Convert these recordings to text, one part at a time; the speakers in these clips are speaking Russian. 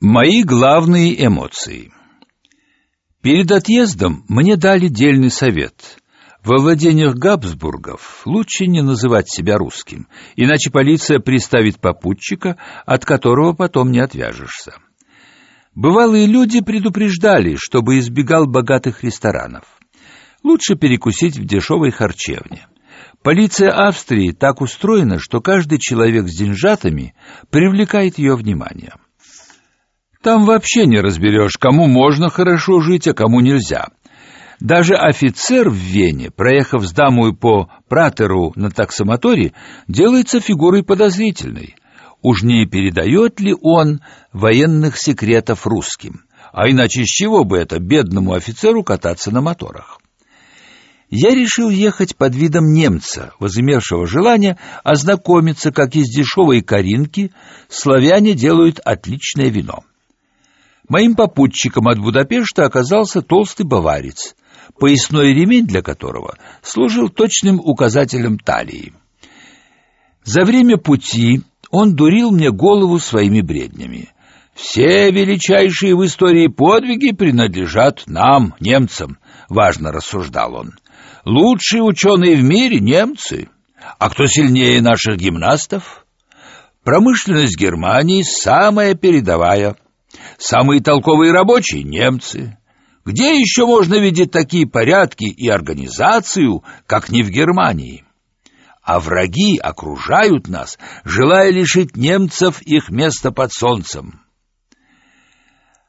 Мои главные эмоции. Перед отъездом мне дали дельный совет. Во владениях Габсбургов лучше не называть себя русским, иначе полиция приставит попутчика, от которого потом не отвяжешься. Бывалые люди предупреждали, чтобы избегал богатых ресторанов. Лучше перекусить в дешевой харчевне. Полиция Австрии так устроена, что каждый человек с деньжатами привлекает ее внимание. Там вообще не разберешь, кому можно хорошо жить, а кому нельзя. Даже офицер в Вене, проехав с дамой по Пратеру на таксомоторе, делается фигурой подозрительной. Уж не передает ли он военных секретов русским? А иначе с чего бы это бедному офицеру кататься на моторах? Я решил ехать под видом немца, возымевшего желание ознакомиться, как из дешевой каринки славяне делают отличное вино. Моим попутчиком от Будапешта оказался толстый баварец, поясной ремень для которого служил точным указателем талии. За время пути он дурил мне голову своими бреднями. Все величайшие в истории подвиги принадлежат нам, немцам, важно рассуждал он. Лучшие ученые в мире немцы. А кто сильнее наших гимнастов? Промышленность Германии самая передовая. Самые толковые рабочие — немцы. Где еще можно видеть такие порядки и организацию, как не в Германии? А враги окружают нас, желая лишить немцев их места под солнцем.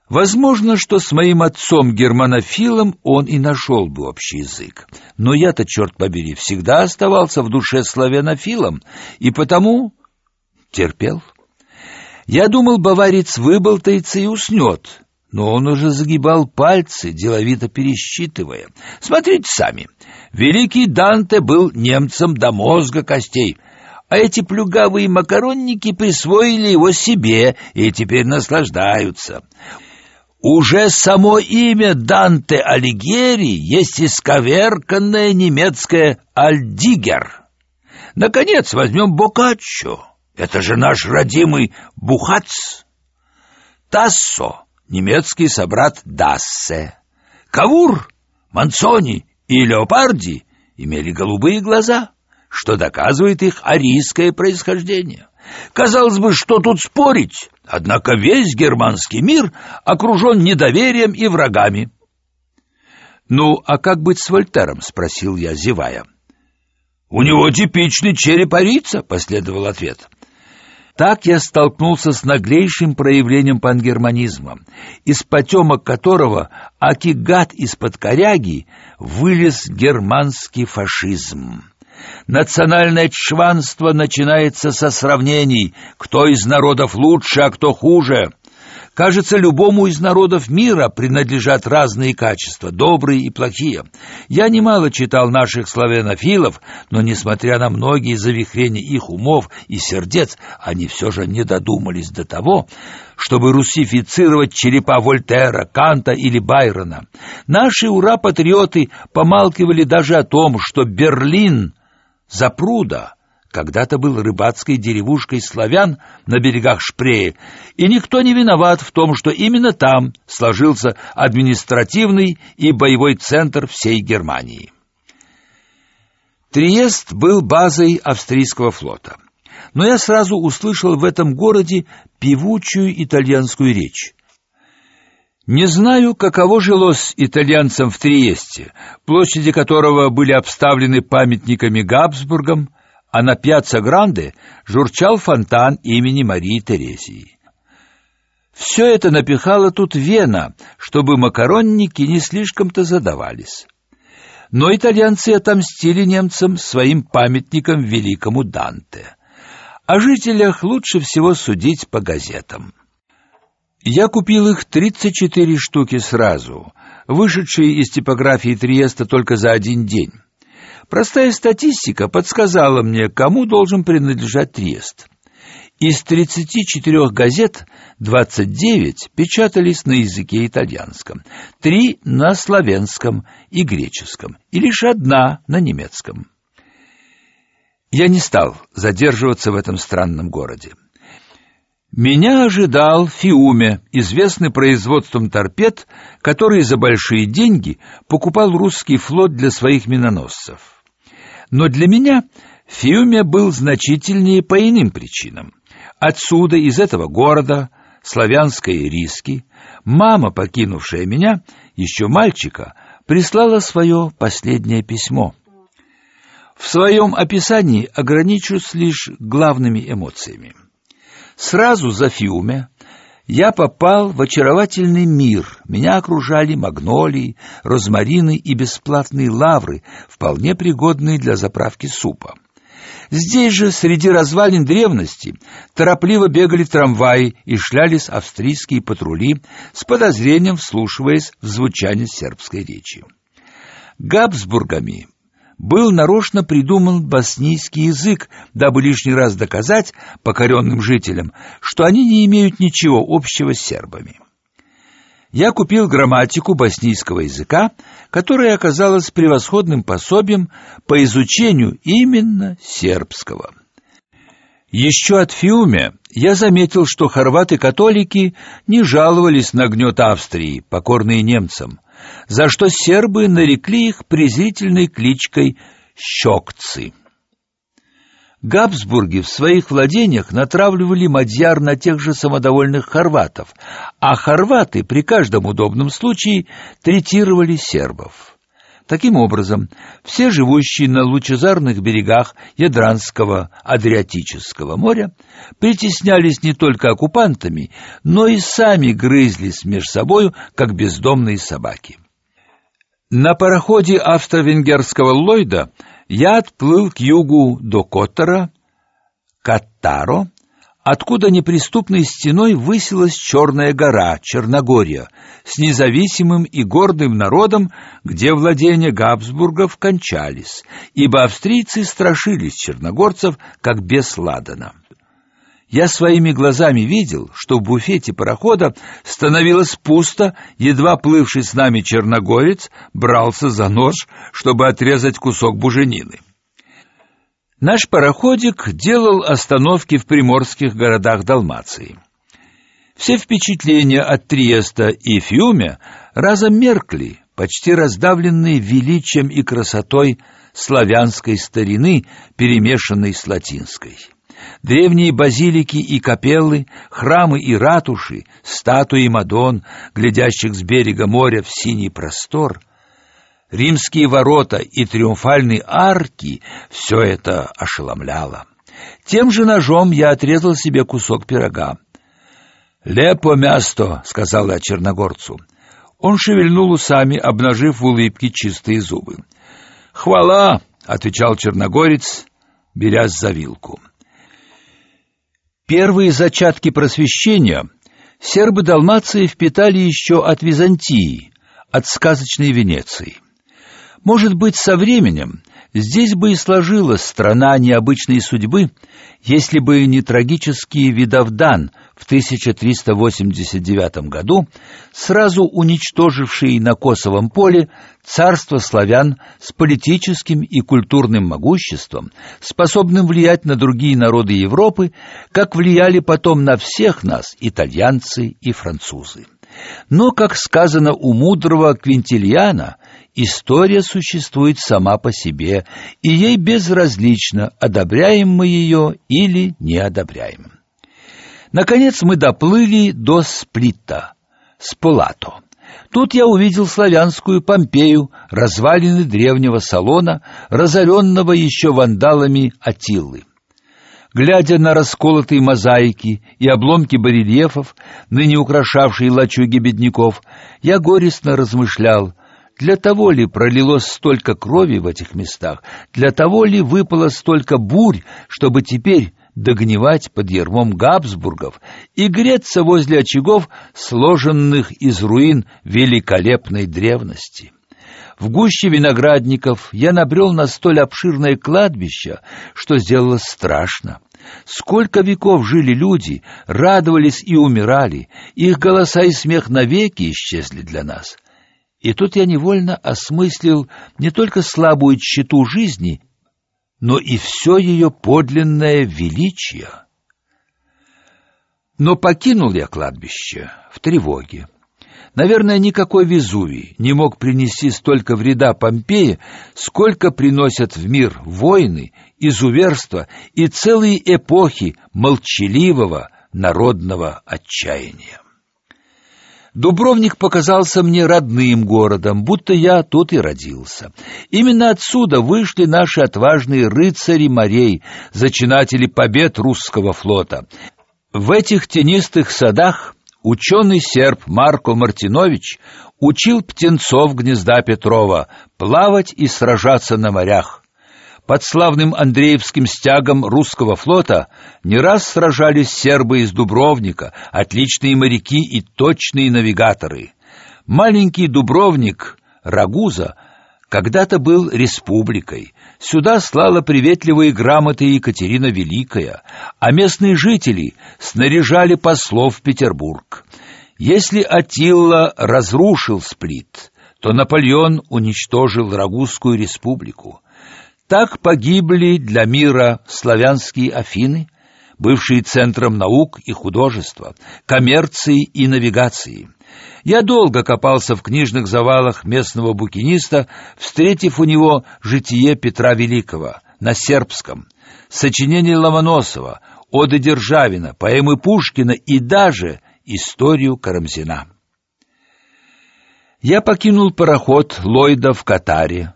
Возможно, что с моим отцом-германофилом он и нашел бы общий язык. Но я-то, черт побери, всегда оставался в душе славянофилом, и потому терпел. Я думал, баварец выболтается и уснет, но он уже загибал пальцы, деловито пересчитывая. Смотрите сами. Великий Данте был немцем до мозга костей, а эти плюгавые макаронники присвоили его себе и теперь наслаждаются. Уже само имя Данте Алигьери есть исковерканное немецкое «альдигер». Наконец возьмем Боккаччо. Это же наш родимый Бухац. Тассо, немецкий собрат Дассе. Кавур, Манцони и Леопарди имели голубые глаза, что доказывает их арийское происхождение. Казалось бы, что тут спорить, однако весь германский мир окружен недоверием и врагами. «Ну, а как быть с Вольтером?» — спросил я, зевая. «У него типичный череп арийца», — последовал ответ. Так я столкнулся с наглейшим проявлением пангерманизма, из потемок которого акигат из-под коряги вылез германский фашизм. Национальное чванство начинается со сравнений, кто из народов лучше, а кто хуже. Кажется, любому из народов мира принадлежат разные качества, добрые и плохие. Я немало читал наших славянофилов, но, несмотря на многие завихрения их умов и сердец, они все же не додумались до того, чтобы русифицировать черепа Вольтера, Канта или Байрона. Наши ура-патриоты помалкивали даже о том, что Берлин запруда когда-то был рыбацкой деревушкой славян на берегах Шпрее, и никто не виноват в том, что именно там сложился административный и боевой центр всей Германии. Триест был базой австрийского флота. Но я сразу услышал в этом городе певучую итальянскую речь. Не знаю, каково жилось итальянцам в Триесте, площади которого были обставлены памятниками Габсбургам, а на Пьяцца Гранде журчал фонтан имени Марии Терезии. Все это напихало тут Вена, чтобы макаронники не слишком-то задавались. Но итальянцы отомстили немцам своим памятником великому Данте. О жителях лучше всего судить по газетам. Я купил их 34 штуки сразу, вышедшие из типографии Триеста только за один день. Простая статистика подсказала мне, кому должен принадлежать Триест. Из 34 газет 29 печатались на языке итальянском, три на славянском и греческом, и лишь одна на немецком. Я не стал задерживаться в этом странном городе. Меня ожидал Фиуме, известный производством торпед, который за большие деньги покупал русский флот для своих миноносцев. Но для меня Фиуме был значительнее по иным причинам. Отсюда, из этого города, славянской риски, мама, покинувшая меня, еще мальчика, прислала свое последнее письмо. В своем описании ограничусь лишь главными эмоциями. Сразу за Фиуме я попал в очаровательный мир. Меня окружали магнолии, розмарины и бесплатные лавры, вполне пригодные для заправки супа. Здесь же, среди развалин древности, торопливо бегали трамваи и шлялись австрийские патрули с подозрением вслушиваясь в звучание сербской речи. Габсбургами был нарочно придуман боснийский язык, дабы лишний раз доказать покоренным жителям, что они не имеют ничего общего с сербами. Я купил грамматику боснийского языка, которая оказалась превосходным пособием по изучению именно сербского. Еще от Фиуме я заметил, что хорваты-католики не жаловались на гнет Австрии, покорные немцам, за что сербы нарекли их презрительной кличкой «щекцы». Габсбурги в своих владениях натравливали мадьяр на тех же самодовольных хорватов, а хорваты при каждом удобном случае третировали сербов. Таким образом, все живущие на лучезарных берегах Ядранского Адриатического моря притеснялись не только оккупантами, но и сами грызлись меж собою, как бездомные собаки. На пароходе австро-венгерского Ллойда я отплыл к югу до Коттера, Каттаро, откуда неприступной стеной высилась черная гора Черногория с независимым и гордым народом, где владения Габсбургов кончались, ибо австрийцы страшились черногорцев как бес ладана. Я своими глазами видел, что в буфете парохода становилось пусто, едва плывший с нами черногорец брался за нож, чтобы отрезать кусок буженины. Наш пароходик делал остановки в приморских городах Далмации. Все впечатления от Триеста и Фиуме разом меркли, почти раздавленные величием и красотой славянской старины, перемешанной с латинской. Древние базилики и капеллы, храмы и ратуши, статуи Мадон, глядящих с берега моря в синий простор, римские ворота и триумфальные арки — все это ошеломляло. Тем же ножом я отрезал себе кусок пирога. «Лепо място», — сказал я черногорцу. Он шевельнул усами, обнажив в улыбке чистые зубы. «Хвала!» — отвечал черногорец, берясь за вилку. Первые зачатки просвещения сербы Далмации впитали еще от Византии, от сказочной Венеции. Может быть, со временем здесь бы и сложилась страна необычной судьбы, если бы не трагический Видовдан в 1389 году, сразу уничтоживший на Косовом поле царство славян с политическим и культурным могуществом, способным влиять на другие народы Европы, как влияли потом на всех нас итальянцы и французы. Но, как сказано у мудрого Квинтильяна, история существует сама по себе, и ей безразлично, одобряем мы ее или не одобряем. Наконец мы доплыли до Сплита, Сполато. Тут я увидел славянскую Помпею, развалины древнего салона, разоренного еще вандалами Атиллы. Глядя на расколотые мозаики и обломки барельефов, ныне украшавшие лачуги бедняков, я горестно размышлял, для того ли пролилось столько крови в этих местах, для того ли выпало столько бурь, чтобы теперь догнивать под ермом Габсбургов и греться возле очагов, сложенных из руин великолепной древности. В гуще виноградников я набрел на столь обширное кладбище, что сделалось страшно. Сколько веков жили люди, радовались и умирали, их голоса и смех навеки исчезли для нас. И тут я невольно осмыслил не только слабую тщету жизни, но и все ее подлинное величие. Но покинул я кладбище в тревоге. Наверное, никакой Везувий не мог принести столько вреда Помпеи, сколько приносят в мир войны, изуверства и целые эпохи молчаливого народного отчаяния. Дубровник показался мне родным городом, будто я тут и родился. Именно отсюда вышли наши отважные рыцари морей, зачинатели побед русского флота. В этих тенистых садах ученый серб Марко Мартинович учил птенцов гнезда Петрова плавать и сражаться на морях. Под славным Андреевским стягом русского флота не раз сражались сербы из Дубровника, отличные моряки и точные навигаторы. Маленький Дубровник, Рагуза, когда-то был республикой. Сюда слала приветливые грамоты Екатерина Великая, а местные жители снаряжали послов в Петербург. Если Атилла разрушил Сплит, то Наполеон уничтожил Рагузскую республику. Так погибли для мира славянские Афины, бывшие центром наук и художества, коммерции и навигации. Я долго копался в книжных завалах местного букиниста, встретив у него житие Петра Великого на сербском, сочинение Ломоносова, оды Державина, поэмы Пушкина и даже историю Карамзина. Я покинул пароход Ллойда в Катаре,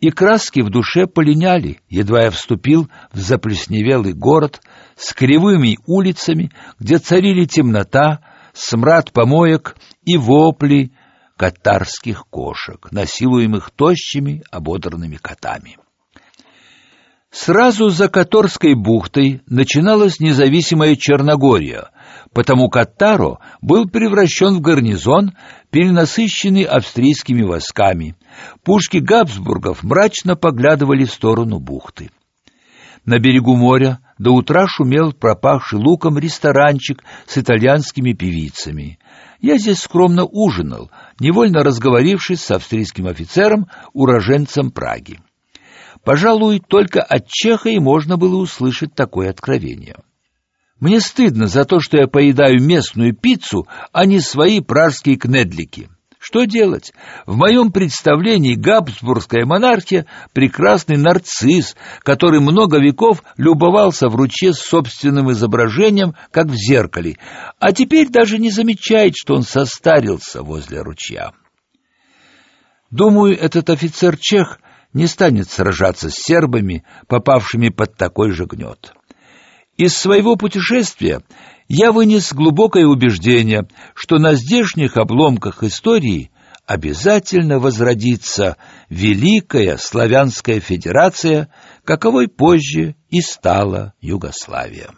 и краски в душе полиняли, едва я вступил в заплесневелый город с кривыми улицами, где царили темнота, смрад помоек и вопли катарских кошек, насилуемых тощими ободранными котами. Сразу за Каторской бухтой начиналась независимая Черногория, потому Катаро был превращен в гарнизон, перенасыщенный австрийскими войсками. Пушки Габсбургов мрачно поглядывали в сторону бухты. На берегу моря до утра шумел пропахший луком ресторанчик с итальянскими певицами. Я здесь скромно ужинал, невольно разговорившись с австрийским офицером, уроженцем Праги. Пожалуй, только от чеха и можно было услышать такое откровение. Мне стыдно за то, что я поедаю местную пиццу, а не свои пражские кнедлики. Что делать? В моем представлении Габсбургская монархия — прекрасный нарцисс, который много веков любовался в ручье собственным изображением, как в зеркале, а теперь даже не замечает, что он состарился возле ручья. Думаю, этот офицер-чех не станет сражаться с сербами, попавшими под такой же гнет. Из своего путешествия я вынес глубокое убеждение, что на здешних обломках истории обязательно возродится Великая Славянская Федерация, каковой позже и стала Югославия.